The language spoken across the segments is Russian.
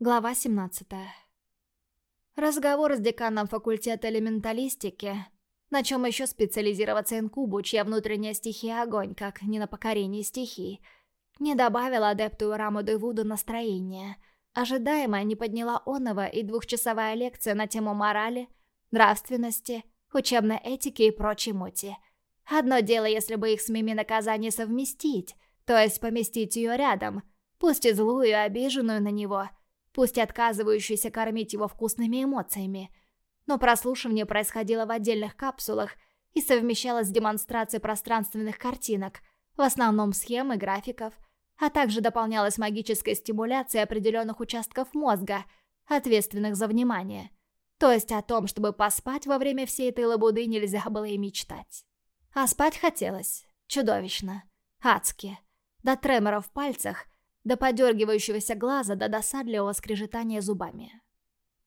Глава 17 Разговор с деканом факультета элементалистики, на чем еще специализироваться инкубу, чья внутренняя стихия огонь, как не на покорении стихий, не добавила адепту Раму Девуду настроения. Ожидаемо не подняла онова и двухчасовая лекция на тему морали, нравственности, учебной этики и прочей мути. Одно дело, если бы их с Мими наказание совместить, то есть поместить ее рядом, пусть и злую и обиженную на него – пусть отказывающийся кормить его вкусными эмоциями. Но прослушивание происходило в отдельных капсулах и совмещалось с демонстрацией пространственных картинок, в основном схем и графиков, а также дополнялось магической стимуляцией определенных участков мозга, ответственных за внимание. То есть о том, чтобы поспать во время всей этой лабуды нельзя было и мечтать. А спать хотелось. Чудовищно. Адски. До тремора в пальцах – до подергивающегося глаза, до досадливого скрежетания зубами.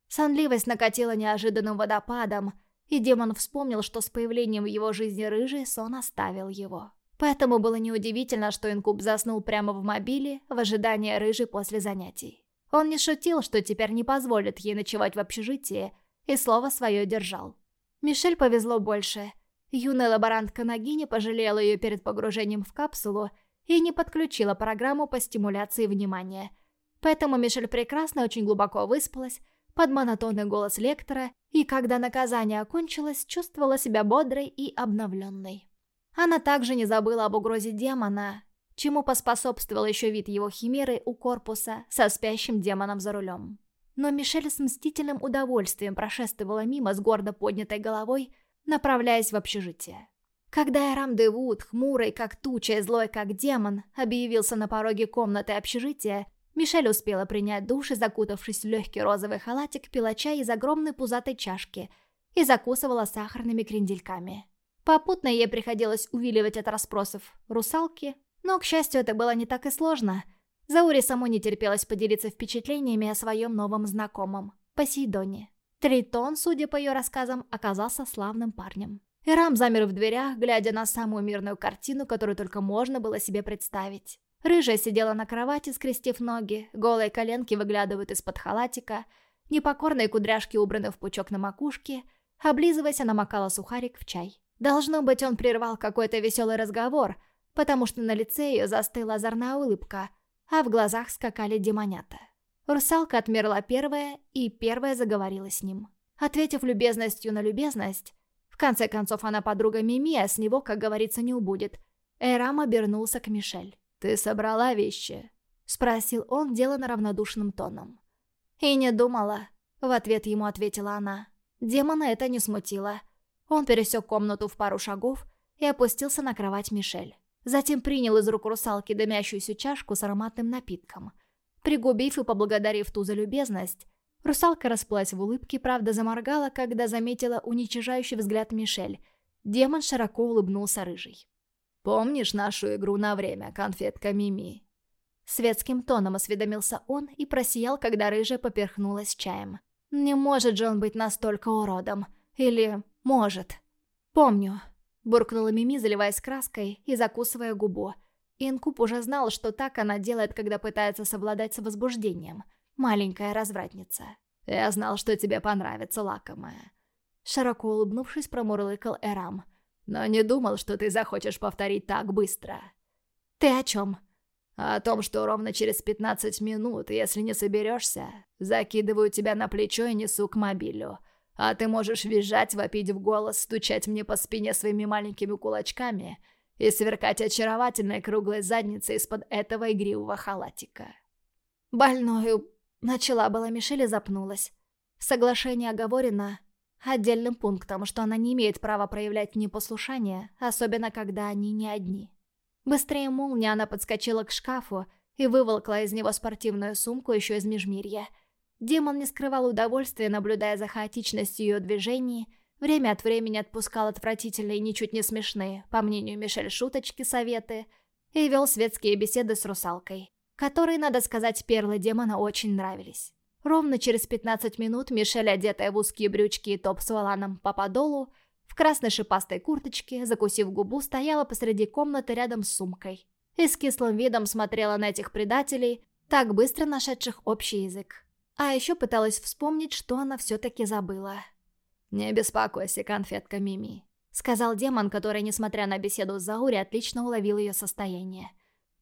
Сонливость накатила неожиданным водопадом, и демон вспомнил, что с появлением в его жизни рыжий сон оставил его. Поэтому было неудивительно, что инкуб заснул прямо в мобиле в ожидании рыжей после занятий. Он не шутил, что теперь не позволит ей ночевать в общежитии, и слово свое держал. Мишель повезло больше. Юная лаборантка Нагини пожалела ее перед погружением в капсулу и не подключила программу по стимуляции внимания. Поэтому Мишель прекрасно очень глубоко выспалась под монотонный голос лектора и, когда наказание окончилось, чувствовала себя бодрой и обновленной. Она также не забыла об угрозе демона, чему поспособствовал еще вид его химеры у корпуса со спящим демоном за рулем. Но Мишель с мстительным удовольствием прошествовала мимо с гордо поднятой головой, направляясь в общежитие. Когда Эрам Девуд, хмурый как туча и злой как демон, объявился на пороге комнаты общежития, Мишель успела принять душ и, закутавшись в легкий розовый халатик, пила чай из огромной пузатой чашки и закусывала сахарными крендельками. Попутно ей приходилось увиливать от расспросов русалки, но, к счастью, это было не так и сложно. Заури самой не терпелось поделиться впечатлениями о своем новом знакомом, Посейдоне. Тритон, судя по ее рассказам, оказался славным парнем. Ирам замер в дверях, глядя на самую мирную картину, которую только можно было себе представить. Рыжая сидела на кровати, скрестив ноги, голые коленки выглядывают из-под халатика, непокорные кудряшки убраны в пучок на макушке, облизываясь, она макала сухарик в чай. Должно быть, он прервал какой-то веселый разговор, потому что на лице ее застыла озорная улыбка, а в глазах скакали демонята. Русалка отмерла первая, и первая заговорила с ним. Ответив любезностью на любезность, конце концов, она подруга Мими, а с него, как говорится, не убудет. Эрам обернулся к Мишель. «Ты собрала вещи?» Спросил он, делано равнодушным тоном. «И не думала», — в ответ ему ответила она. Демона это не смутило. Он пересек комнату в пару шагов и опустился на кровать Мишель. Затем принял из рук русалки дымящуюся чашку с ароматным напитком. Пригубив и поблагодарив ту за любезность, Русалка расплылась в улыбке, правда заморгала, когда заметила уничижающий взгляд Мишель. Демон широко улыбнулся рыжий. «Помнишь нашу игру на время, конфетка Мими?» Светским тоном осведомился он и просиял, когда рыжая поперхнулась чаем. «Не может же он быть настолько уродом. Или... может?» «Помню», — буркнула Мими, заливаясь краской и закусывая губу. Инкуб уже знал, что так она делает, когда пытается совладать с возбуждением — маленькая развратница. Я знал, что тебе понравится, лакомая. Широко улыбнувшись, промурлыкал Эрам. Но не думал, что ты захочешь повторить так быстро. Ты о чем? О том, что ровно через 15 минут, если не соберешься, закидываю тебя на плечо и несу к мобилю. А ты можешь визжать, вопить в голос, стучать мне по спине своими маленькими кулачками и сверкать очаровательной круглой задницей из-под этого игривого халатика. Больную Начала была Мишель и запнулась. Соглашение оговорено отдельным пунктом, что она не имеет права проявлять непослушание, особенно когда они не одни. Быстрее молнии она подскочила к шкафу и выволкла из него спортивную сумку еще из межмирья. Демон не скрывал удовольствия, наблюдая за хаотичностью ее движений, время от времени отпускал отвратительные ничуть не смешные, по мнению Мишель, шуточки, советы, и вел светские беседы с русалкой которые, надо сказать, перлы демона очень нравились. Ровно через 15 минут Мишель, одетая в узкие брючки и топ с валаном по подолу, в красной шипастой курточке, закусив губу, стояла посреди комнаты рядом с сумкой. И с кислым видом смотрела на этих предателей, так быстро нашедших общий язык. А еще пыталась вспомнить, что она все-таки забыла. «Не беспокойся, конфетка Мими», — сказал демон, который, несмотря на беседу с Заури, отлично уловил ее состояние.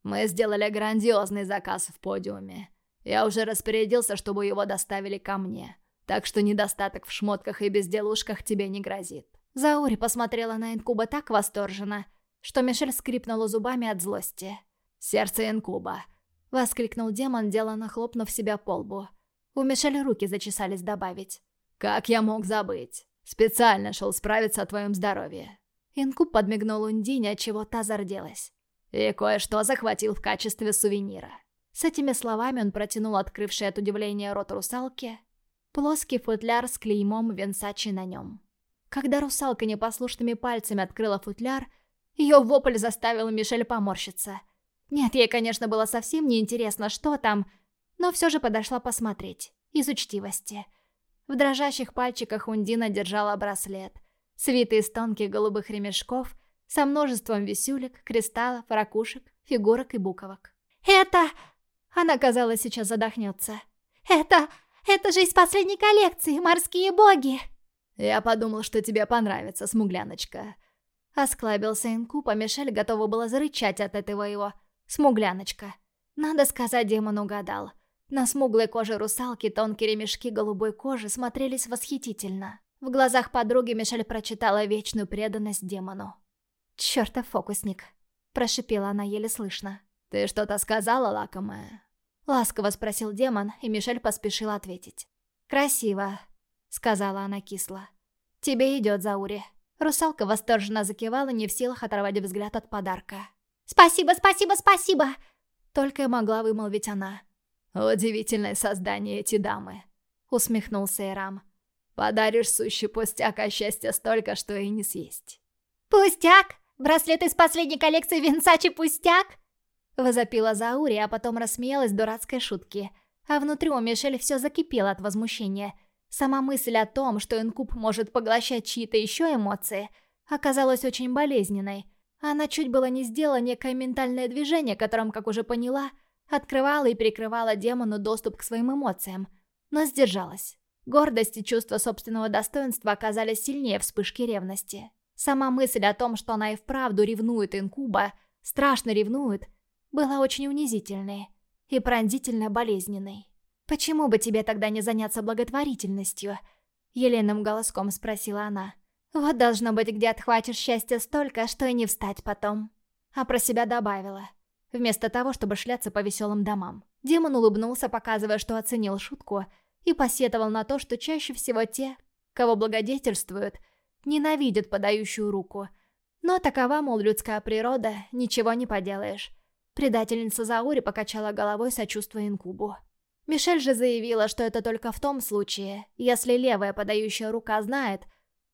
«Мы сделали грандиозный заказ в подиуме. Я уже распорядился, чтобы его доставили ко мне, так что недостаток в шмотках и безделушках тебе не грозит». Заури посмотрела на Инкуба так восторженно, что Мишель скрипнула зубами от злости. «Сердце Инкуба!» — воскликнул демон, деланно хлопнув себя по лбу. У Мишель руки зачесались добавить. «Как я мог забыть? Специально шел справиться о твоем здоровье». Инкуб подмигнул Ундине, отчего та зарделась. «И кое-что захватил в качестве сувенира». С этими словами он протянул открывший от удивления рот русалки плоский футляр с клеймом Венсачи на нем. Когда русалка непослушными пальцами открыла футляр, ее вопль заставил Мишель поморщиться. Нет, ей, конечно, было совсем неинтересно, что там, но все же подошла посмотреть, из учтивости. В дрожащих пальчиках Ундина держала браслет, свитый из тонких голубых ремешков, со множеством висюлек, кристаллов, ракушек, фигурок и буковок. «Это...» Она, казалось, сейчас задохнется. «Это... это же из последней коллекции, морские боги!» «Я подумал, что тебе понравится, смугляночка». Осклабился Инкуб, а Мишель готова была зарычать от этого его «смугляночка». Надо сказать, демон угадал. На смуглой коже русалки тонкие ремешки голубой кожи смотрелись восхитительно. В глазах подруги Мишель прочитала вечную преданность демону. «Чёртов фокусник», — прошипела она еле слышно. «Ты что-то сказала, лакомая?» Ласково спросил демон, и Мишель поспешила ответить. «Красиво», — сказала она кисло. «Тебе идет, Заури». Русалка восторженно закивала, не в силах оторвать взгляд от подарка. «Спасибо, спасибо, спасибо!» Только и могла вымолвить она. «Удивительное создание эти дамы», — усмехнулся Эрам. «Подаришь сущий пустяк, а счастья столько, что и не съесть». «Пустяк? Браслет из последней коллекции Винсачи пустяк?» Возопила Заури, а потом рассмеялась дурацкой шутки. А внутри у Мишель все закипело от возмущения. Сама мысль о том, что инкуб может поглощать чьи-то еще эмоции, оказалась очень болезненной. Она чуть было не сделала некое ментальное движение, которым, как уже поняла, открывала и перекрывала демону доступ к своим эмоциям, но сдержалась. Гордость и чувство собственного достоинства оказались сильнее вспышки ревности. Сама мысль о том, что она и вправду ревнует инкуба, страшно ревнует, была очень унизительной и пронзительно болезненной. «Почему бы тебе тогда не заняться благотворительностью?» Еленым голоском спросила она. «Вот должно быть, где отхватишь счастья столько, что и не встать потом». А про себя добавила вместо того, чтобы шляться по веселым домам. Демон улыбнулся, показывая, что оценил шутку, и посетовал на то, что чаще всего те, кого благодетельствуют, ненавидят подающую руку. Но такова, мол, людская природа, ничего не поделаешь. Предательница Заури покачала головой, сочувствуя инкубу. Мишель же заявила, что это только в том случае, если левая подающая рука знает,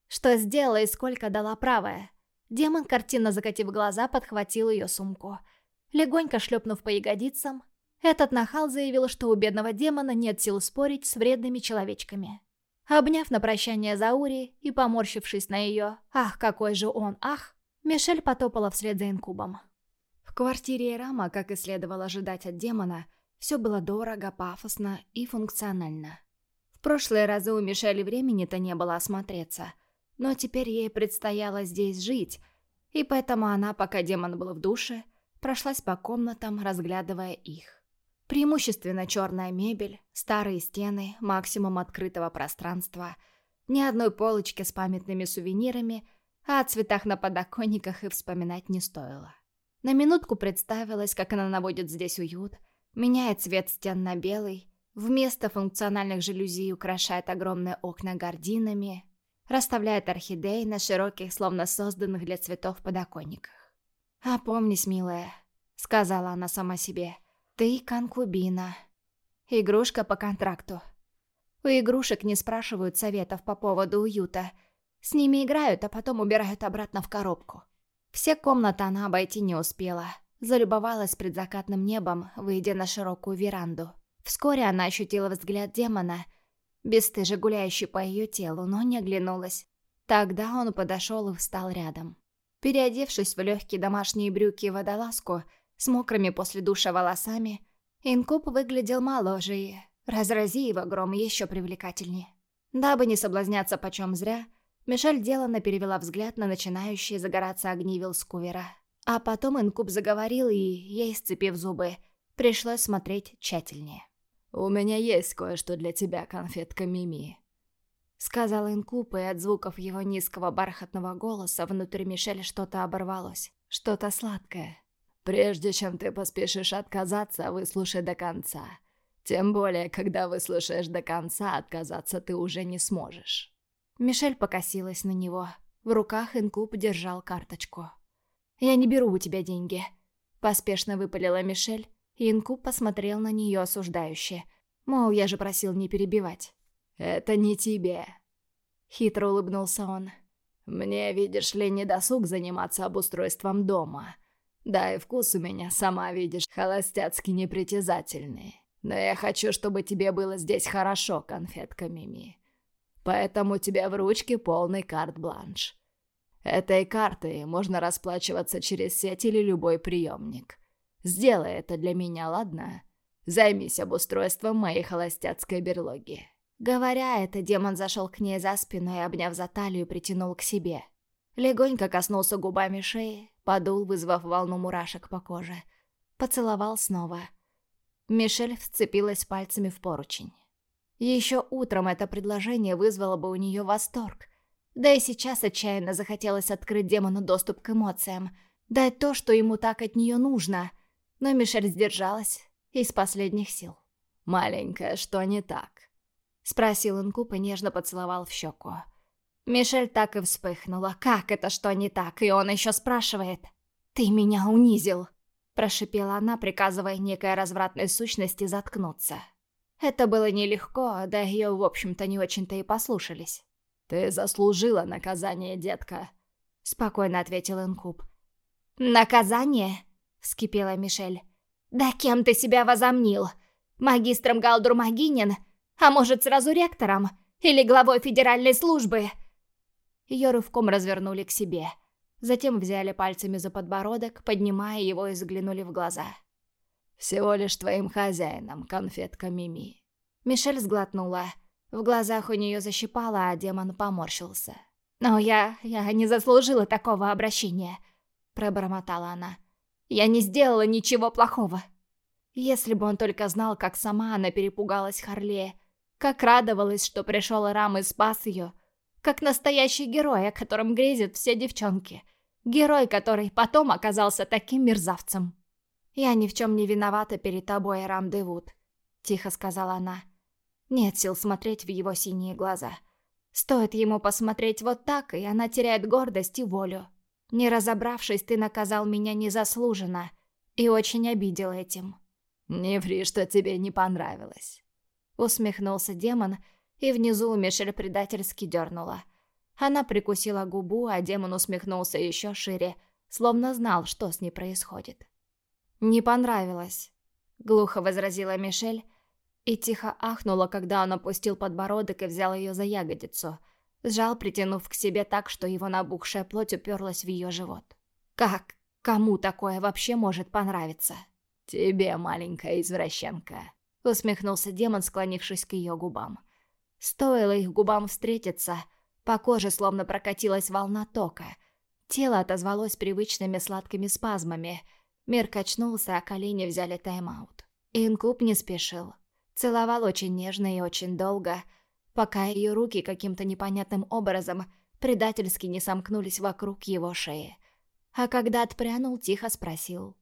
что сделала и сколько дала правая. Демон, картинно закатив глаза, подхватил ее сумку – Легонько шлепнув по ягодицам, этот нахал заявил, что у бедного демона нет сил спорить с вредными человечками. Обняв на прощание Заури и поморщившись на ее «Ах, какой же он, ах!», Мишель потопала вслед за инкубом. В квартире Рама, как и следовало ожидать от демона, все было дорого, пафосно и функционально. В прошлые разы у Мишели времени-то не было осмотреться, но теперь ей предстояло здесь жить, и поэтому она, пока демон был в душе, прошлась по комнатам, разглядывая их. Преимущественно черная мебель, старые стены, максимум открытого пространства, ни одной полочки с памятными сувенирами, а о цветах на подоконниках и вспоминать не стоило. На минутку представилось, как она наводит здесь уют, меняет цвет стен на белый, вместо функциональных жалюзи украшает огромные окна гардинами, расставляет орхидеи на широких, словно созданных для цветов подоконниках. «Опомнись, милая», — сказала она сама себе. «Ты конкубина. Игрушка по контракту. У игрушек не спрашивают советов по поводу уюта. С ними играют, а потом убирают обратно в коробку». Все комнаты она обойти не успела. Залюбовалась предзакатным небом, выйдя на широкую веранду. Вскоре она ощутила взгляд демона, бесстыже гуляющий по ее телу, но не оглянулась. Тогда он подошел и встал рядом. Переодевшись в легкие домашние брюки и водолазку, с мокрыми после душа волосами, Инкуб выглядел моложе и Разрази его гром еще привлекательнее. Дабы не соблазняться почем зря, Мишель деланно перевела взгляд на начинающие загораться огни Вилскувера. А потом Инкуб заговорил, и, ей сцепив зубы, пришлось смотреть тщательнее. «У меня есть кое-что для тебя, конфетка Мими», — сказал Инкуб, и от звуков его низкого бархатного голоса внутри Мишель что-то оборвалось, что-то сладкое. «Прежде чем ты поспешишь отказаться, выслушай до конца. Тем более, когда выслушаешь до конца, отказаться ты уже не сможешь». Мишель покосилась на него. В руках Инкуб держал карточку. «Я не беру у тебя деньги», — поспешно выпалила Мишель, и Инкуб посмотрел на нее осуждающе. Мол, я же просил не перебивать. «Это не тебе», — хитро улыбнулся он. «Мне, видишь ли, не досуг заниматься обустройством дома. Да и вкус у меня, сама видишь, холостяцки непритязательный. Но я хочу, чтобы тебе было здесь хорошо, конфетка Мими. Поэтому тебе в ручке полный карт-бланш. Этой картой можно расплачиваться через сеть или любой приемник. Сделай это для меня, ладно? Займись обустройством моей холостяцкой берлоги». Говоря это, демон зашел к ней за спину и, обняв за талию, притянул к себе. Легонько коснулся губами шеи, подул, вызвав волну мурашек по коже. Поцеловал снова. Мишель вцепилась пальцами в поручень. Еще утром это предложение вызвало бы у нее восторг. Да и сейчас отчаянно захотелось открыть демону доступ к эмоциям, дать то, что ему так от нее нужно. Но Мишель сдержалась из последних сил. «Маленькая, что не так?» Спросил Инкуб и нежно поцеловал в щеку. Мишель так и вспыхнула. «Как это что не так?» И он еще спрашивает. «Ты меня унизил!» Прошипела она, приказывая некой развратной сущности заткнуться. Это было нелегко, да ее, в общем-то, не очень-то и послушались. «Ты заслужила наказание, детка», — спокойно ответил Инкуб. «Наказание?» — вскипела Мишель. «Да кем ты себя возомнил? Магистром Галдур Магинин? А может, сразу ректором? Или главой федеральной службы?» Ее рывком развернули к себе. Затем взяли пальцами за подбородок, поднимая его и заглянули в глаза. «Всего лишь твоим хозяином, конфетка Мими». Мишель сглотнула. В глазах у нее защипало, а демон поморщился. «Но я... я не заслужила такого обращения», — пробормотала она. «Я не сделала ничего плохого». Если бы он только знал, как сама она перепугалась Харле, как радовалась, что пришел Рам и спас ее, как настоящий герой, о котором грезят все девчонки. Герой, который потом оказался таким мерзавцем. «Я ни в чем не виновата перед тобой, Рам Девуд», — тихо сказала она. Нет сил смотреть в его синие глаза. Стоит ему посмотреть вот так, и она теряет гордость и волю. Не разобравшись, ты наказал меня незаслуженно и очень обидел этим. «Не ври, что тебе не понравилось», — усмехнулся демон, и внизу Мишель предательски дернула. Она прикусила губу, а демон усмехнулся еще шире, словно знал, что с ней происходит. «Не понравилось», — глухо возразила Мишель и тихо ахнула, когда он опустил подбородок и взял ее за ягодицу, сжал, притянув к себе так, что его набухшая плоть уперлась в ее живот. «Как? Кому такое вообще может понравиться?» «Тебе, маленькая извращенка», — усмехнулся демон, склонившись к ее губам. Стоило их губам встретиться, по коже словно прокатилась волна тока. Тело отозвалось привычными сладкими спазмами — Мир качнулся, а колени взяли тайм-аут. Инкуб не спешил. Целовал очень нежно и очень долго, пока ее руки каким-то непонятным образом предательски не сомкнулись вокруг его шеи. А когда отпрянул, тихо спросил.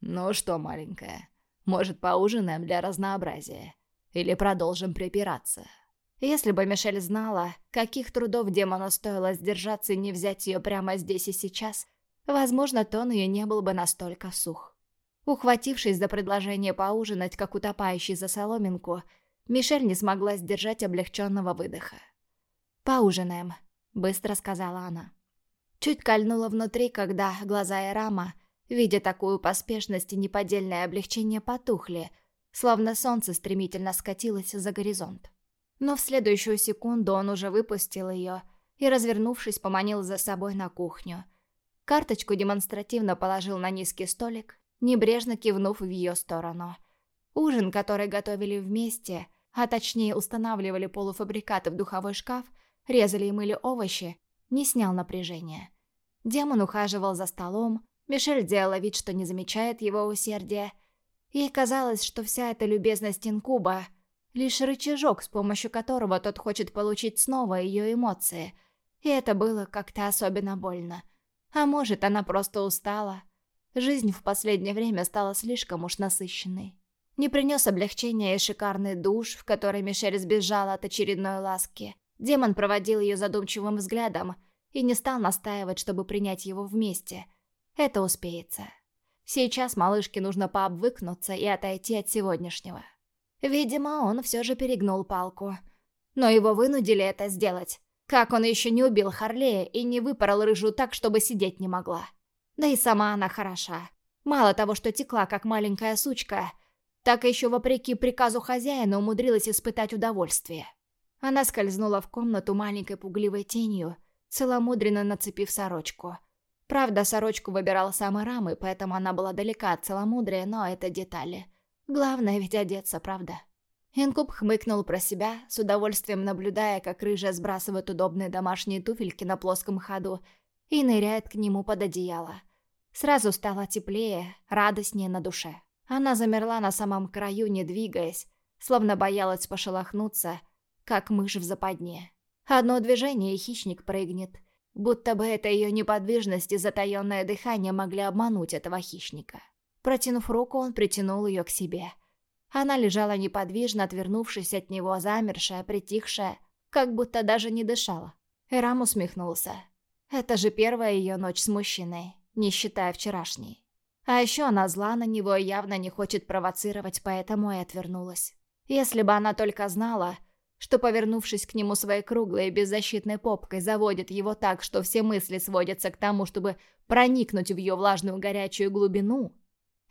«Ну что, маленькая, может, поужинаем для разнообразия? Или продолжим припираться?» Если бы Мишель знала, каких трудов демону стоило сдержаться и не взять ее прямо здесь и сейчас, Возможно, тон ее не был бы настолько сух. Ухватившись за предложение поужинать, как утопающий за соломинку, Мишель не смогла сдержать облегченного выдоха. «Поужинаем», — быстро сказала она. Чуть кольнула внутри, когда глаза Эрама, видя такую поспешность и неподдельное облегчение, потухли, словно солнце стремительно скатилось за горизонт. Но в следующую секунду он уже выпустил ее и, развернувшись, поманил за собой на кухню, Карточку демонстративно положил на низкий столик, небрежно кивнув в ее сторону. Ужин, который готовили вместе, а точнее устанавливали полуфабрикаты в духовой шкаф, резали и мыли овощи, не снял напряжения. Демон ухаживал за столом, Мишель делала вид, что не замечает его усердия. Ей казалось, что вся эта любезность инкуба — лишь рычажок, с помощью которого тот хочет получить снова ее эмоции. И это было как-то особенно больно. А может, она просто устала. Жизнь в последнее время стала слишком уж насыщенной. Не принес облегчения и шикарный душ, в который Мишель сбежала от очередной ласки. Демон проводил ее задумчивым взглядом и не стал настаивать, чтобы принять его вместе. Это успеется. Сейчас малышке нужно пообвыкнуться и отойти от сегодняшнего. Видимо, он все же перегнул палку. Но его вынудили это сделать. Как он еще не убил Харлея и не выпорол рыжую так, чтобы сидеть не могла. Да и сама она хороша. Мало того, что текла, как маленькая сучка, так еще вопреки приказу хозяина умудрилась испытать удовольствие. Она скользнула в комнату маленькой пугливой тенью, целомудренно нацепив сорочку. Правда, сорочку выбирал сам Ирамы, поэтому она была далека от целомудрия, но это детали. Главное ведь одеться, правда? Инкуб хмыкнул про себя, с удовольствием наблюдая, как рыжая сбрасывает удобные домашние туфельки на плоском ходу и ныряет к нему под одеяло. Сразу стало теплее, радостнее на душе. Она замерла на самом краю, не двигаясь, словно боялась пошелохнуться, как мышь в западне. Одно движение, и хищник прыгнет. Будто бы это ее неподвижность и затаенное дыхание могли обмануть этого хищника. Протянув руку, он притянул ее к себе. Она лежала неподвижно, отвернувшись от него, замершая, притихшая, как будто даже не дышала. Эрам усмехнулся. Это же первая ее ночь с мужчиной, не считая вчерашней. А еще она зла на него и явно не хочет провоцировать, поэтому и отвернулась. Если бы она только знала, что, повернувшись к нему своей круглой и беззащитной попкой, заводит его так, что все мысли сводятся к тому, чтобы проникнуть в ее влажную горячую глубину,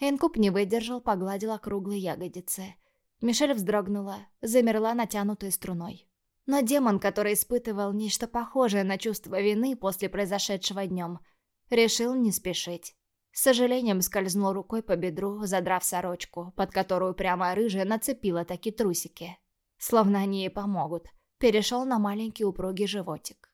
Энкуп не выдержал, погладил округлые ягодицы. Мишель вздрогнула, замерла натянутой струной. Но демон, который испытывал нечто похожее на чувство вины после произошедшего днем, решил не спешить. С сожалением скользнул рукой по бедру, задрав сорочку, под которую прямо рыжая нацепила такие трусики. Словно они ей помогут. Перешел на маленький упругий животик.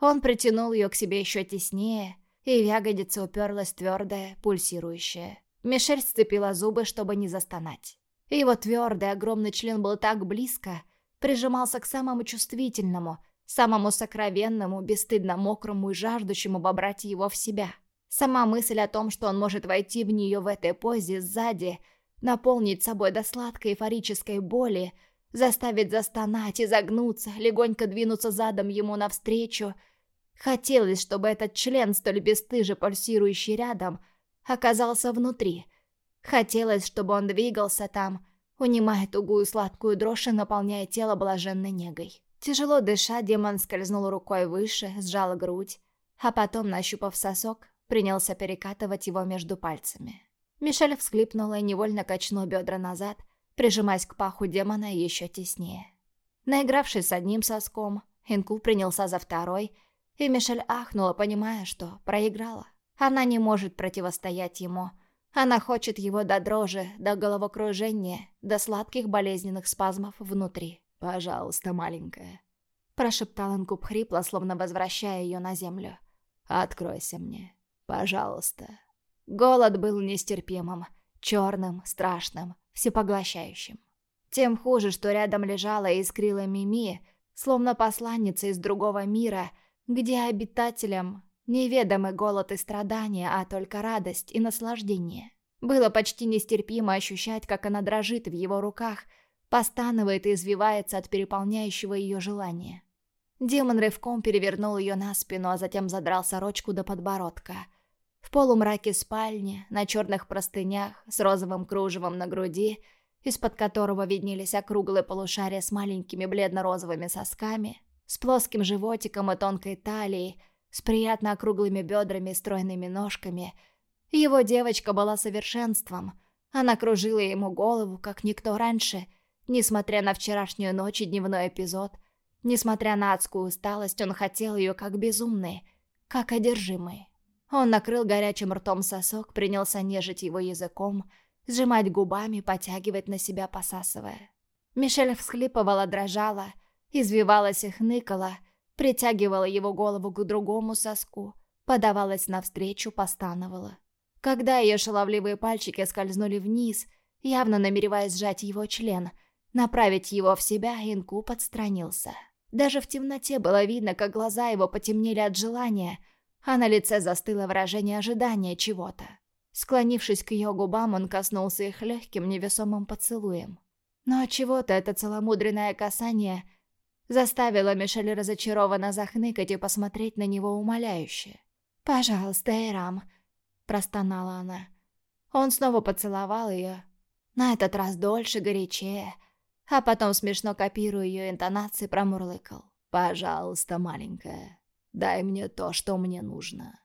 Он притянул ее к себе еще теснее, и в ягодице уперлась твердая, пульсирующая. Мишель сцепила зубы, чтобы не застонать. Его твердый, огромный член был так близко, прижимался к самому чувствительному, самому сокровенному, бесстыдно мокрому и жаждущему вобрать его в себя — Сама мысль о том, что он может войти в нее в этой позе сзади, наполнить собой до сладкой эйфорической боли, заставить застонать, изогнуться, легонько двинуться задом ему навстречу. Хотелось, чтобы этот член, столь бесстыже пульсирующий рядом, оказался внутри. Хотелось, чтобы он двигался там, унимая тугую сладкую дрожь и наполняя тело блаженной негой. Тяжело дыша, демон скользнул рукой выше, сжал грудь, а потом, нащупав сосок, принялся перекатывать его между пальцами. Мишель всхлипнула и невольно качнула бедра назад, прижимаясь к паху демона еще теснее. Наигравшись с одним соском, Инку принялся за второй, и Мишель ахнула, понимая, что проиграла. Она не может противостоять ему. Она хочет его до дрожи, до головокружения, до сладких болезненных спазмов внутри. «Пожалуйста, маленькая», — прошептал Инкуб хрипло, словно возвращая ее на землю. «Откройся мне». Пожалуйста. Голод был нестерпимым, черным, страшным, всепоглощающим. Тем хуже, что рядом лежала и искрила Мими, словно посланница из другого мира, где обитателям неведомы голод и страдания, а только радость и наслаждение. Было почти нестерпимо ощущать, как она дрожит в его руках, постанывает и извивается от переполняющего ее желания. Демон рывком перевернул ее на спину, а затем задрал сорочку до подбородка – в полумраке спальни, на черных простынях, с розовым кружевом на груди, из-под которого виднелись округлые полушария с маленькими бледно-розовыми сосками, с плоским животиком и тонкой талией, с приятно округлыми бедрами и стройными ножками. Его девочка была совершенством. Она кружила ему голову, как никто раньше, несмотря на вчерашнюю ночь и дневной эпизод. Несмотря на адскую усталость, он хотел ее как безумный, как одержимый. Он накрыл горячим ртом сосок, принялся нежить его языком, сжимать губами, потягивать на себя, посасывая. Мишель всхлипывала, дрожала, извивалась и хныкала, притягивала его голову к другому соску, подавалась навстречу, постановала. Когда ее шаловливые пальчики скользнули вниз, явно намереваясь сжать его член, направить его в себя, Инкуб отстранился. Даже в темноте было видно, как глаза его потемнели от желания, а на лице застыло выражение ожидания чего-то. Склонившись к ее губам, он коснулся их легким невесомым поцелуем. Но от чего-то это целомудренное касание заставило Мишель разочарованно захныкать и посмотреть на него умоляюще. «Пожалуйста, Эрам», — простонала она. Он снова поцеловал ее, на этот раз дольше, горячее, а потом, смешно копируя ее интонации, промурлыкал. «Пожалуйста, маленькая, дай мне то, что мне нужно».